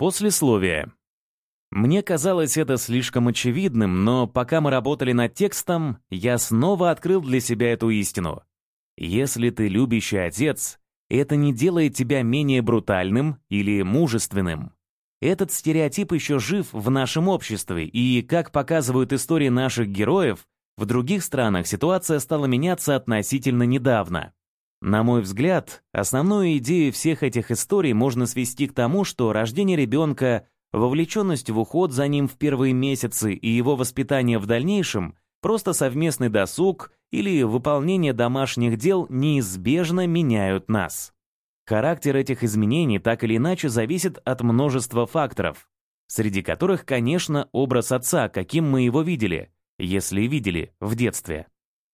Послесловие. Мне казалось это слишком очевидным, но пока мы работали над текстом, я снова открыл для себя эту истину. Если ты любящий отец, это не делает тебя менее брутальным или мужественным. Этот стереотип еще жив в нашем обществе, и, как показывают истории наших героев, в других странах ситуация стала меняться относительно недавно. На мой взгляд, основную идею всех этих историй можно свести к тому, что рождение ребенка, вовлеченность в уход за ним в первые месяцы и его воспитание в дальнейшем, просто совместный досуг или выполнение домашних дел неизбежно меняют нас. Характер этих изменений так или иначе зависит от множества факторов, среди которых, конечно, образ отца, каким мы его видели, если видели в детстве.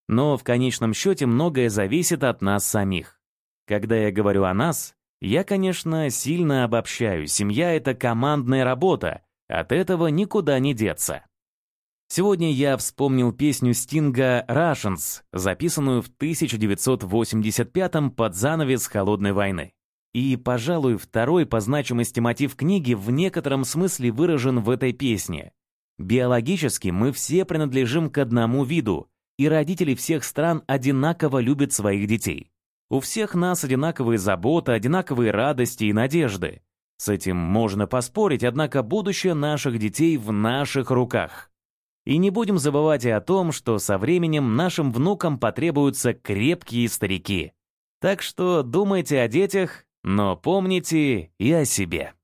Но в конечном счете многое зависит от нас самих. Когда я говорю о нас, я, конечно, сильно обобщаю. Семья — это командная работа. От этого никуда не деться. Сегодня я вспомнил песню Стинга «Russians», записанную в 1985-м под занавес Холодной войны. И, пожалуй, второй по значимости мотив книги в некотором смысле выражен в этой песне. Биологически мы все принадлежим к одному виду, и родители всех стран одинаково любят своих детей. У всех нас одинаковые заботы, одинаковые радости и надежды. С этим можно поспорить, однако будущее наших детей в наших руках. И не будем забывать и о том, что со временем нашим внукам потребуются крепкие старики. Так что думайте о детях, но помните и о себе.